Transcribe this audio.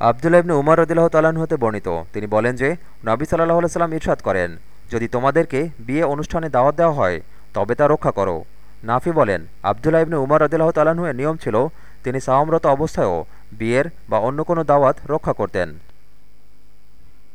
আবদুল্লা ইবনে উমর রদিল্লাহ তালান হতে বর্ণিত। তিনি বলেন যে, নবী সাল্লাহ সাল্লাম ইরশাদ করেন, যদি তোমাদেরকে বিয়ে অনুষ্ঠানে দাওয়াত দেওয়া হয়, তবে তা রক্ষা করো। নাফি বলেন, আবদুল্লাহ ইবনে উমর রদিল্লাহ তালাহুয়ের নিয়ম ছিল, তিনি সাওমরত অবস্থায়ও বিয়ের বা অন্য কোনো দাওয়াত রক্ষা করতেন।